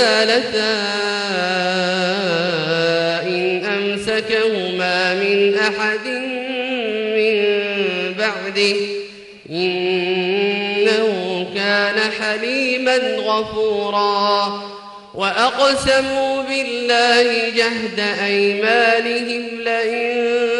زالتا إن أمسكهما من أحد من بعده إنه كان حليما غفورا وأقسموا بالله جهد أيمانهم لئن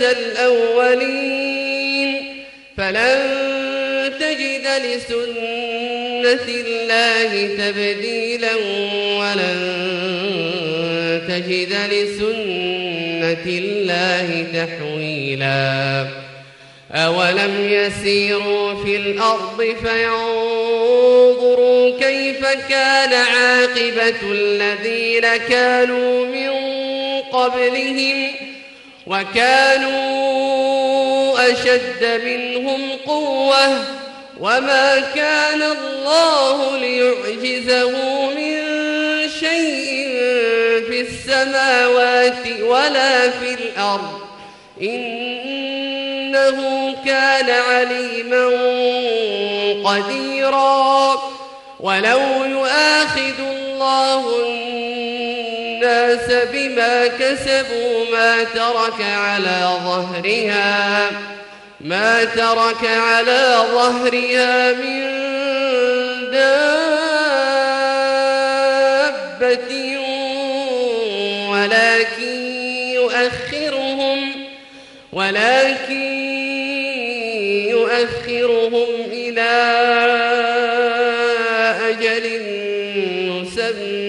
الأولين. فلن تجد لسنة الله تبديلا ولن تجد لسنة الله تحويلا. أولم يسيروا في الأرض فينظروا كيف كان عاقبة الذين كانوا من قبلهم وكانوا أشد منهم قوة وما كان الله ليعجزه من شيء في السماوات ولا في الأرض. إنه كان عليما قديرا. ولو يؤاخذ الله الناس بما كسبوا ما ترك على ظهرها ما ترك على ظهرها من دابة ولكن يؤخرهم ولكن يؤخرهم إلى أجل مسمى.